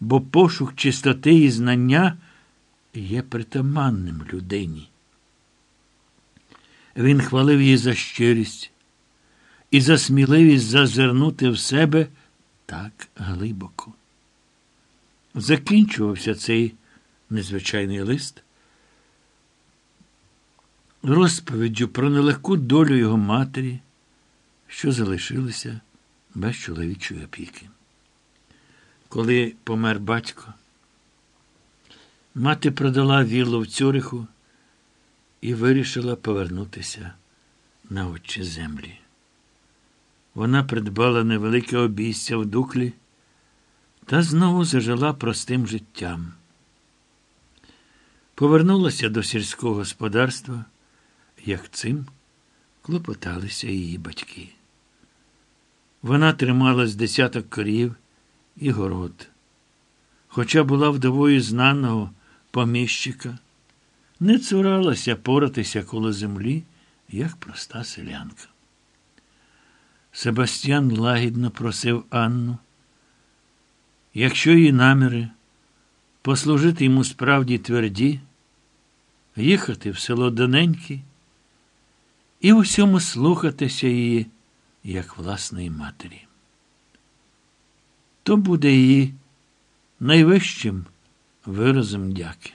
бо пошук чистоти і знання є притаманним людині. Він хвалив її за щирість і за сміливість зазирнути в себе так глибоко. Закінчувався цей незвичайний лист розповіддю про нелегку долю його матері, що залишилися без чоловічої опіки. Коли помер батько, мати продала віллу в Цюриху і вирішила повернутися на отчі землі. Вона придбала невелике обійстя в дуклі та знову зажила простим життям. Повернулася до сільського господарства, як цим клопоталися її батьки. Вона тримала з десяток корів і город. Хоча була вдовою знаного поміщика, не цуралася поратися коло землі, як проста селянка. Себастьян лагідно просив Анну, якщо її наміри послужити йому справді тверді, їхати в село Доненьке і усьому слухатися її, як власної матері. То буде її найвищим виразом дяки.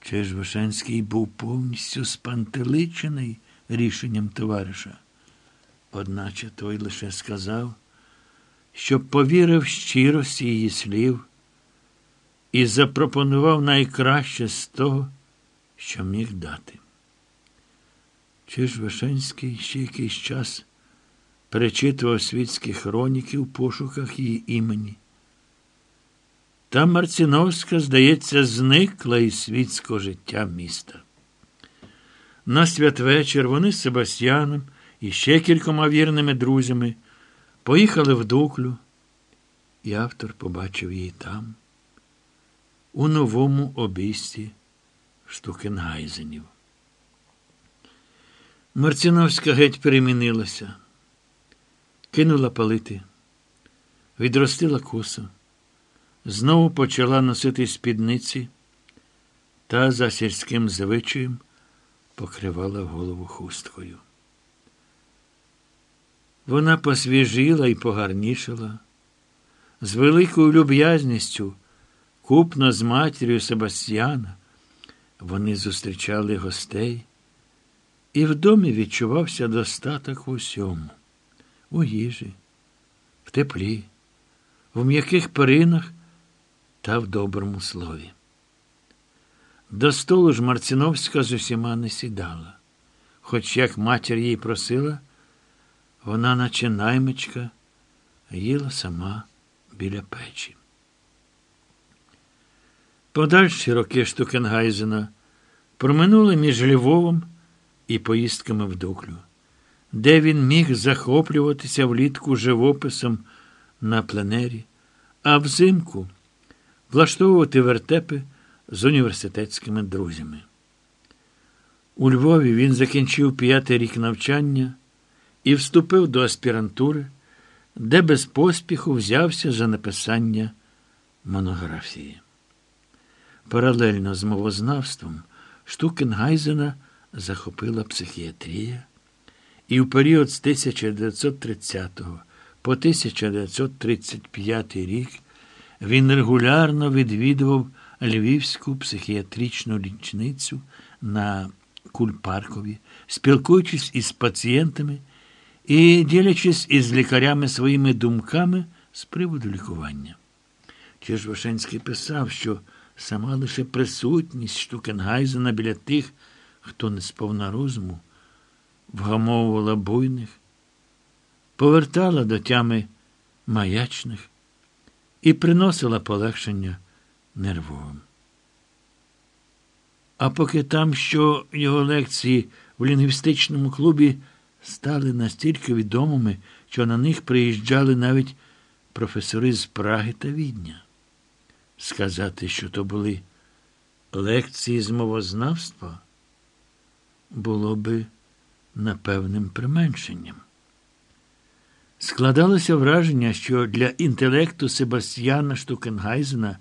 Чи ж Вишенський був повністю спантеличений рішенням товариша? Одначе той лише сказав, що повірив щирості її слів і запропонував найкраще з того, що міг дати. Чи ж Вишенський ще якийсь час перечитував світські хроніки в пошуках її імені? Та Марціновська, здається, зникла із світського життя міста. На святвечір вони з Себастьяном і ще кількома вірними друзями поїхали в Дуклю, і автор побачив її там, у новому обійсті Штукенгайзенів. Марціновська геть перемінилася, кинула палити, відростила косу, знову почала носити спідниці та за сільським звичаєм покривала голову хусткою. Вона посвіжила і погарнішала, з великою люб'язністю, купно з матір'ю Себастьяна, вони зустрічали гостей, і в домі відчувався достаток усьому, у їжі, в теплі, в м'яких перинах та в доброму слові. До столу ж Марціновська з усіма не сідала, хоч як матір їй просила, вона, наче наймичка, їла сама біля печі. Подальші роки Штукенгайзена проминули між Львовом і поїздками в Дуклю, де він міг захоплюватися влітку живописом на пленері, а взимку влаштовувати вертепи з університетськими друзями. У Львові він закінчив п'ятий рік навчання і вступив до аспірантури, де без поспіху взявся за написання монографії. Паралельно з мовознавством Штукенгайзена захопила психіатрія, і в період з 1930 по 1935 рік він регулярно відвідував Львівську психіатричну лічницю на Кульпаркові, спілкуючись із пацієнтами і ділячись із лікарями своїми думками з приводу лікування. Чижвашенський писав, що сама лише присутність Штукенгайзена біля тих, хто не сповна розуму, вгамовувала буйних, повертала до тями маячних і приносила полегшення нервовим. А поки там, що його лекції в лінгвістичному клубі стали настільки відомими, що на них приїжджали навіть професори з Праги та Відня. Сказати, що то були лекції з мовознавства, було би напевним применшенням. Складалося враження, що для інтелекту Себастьяна Штукенгайзена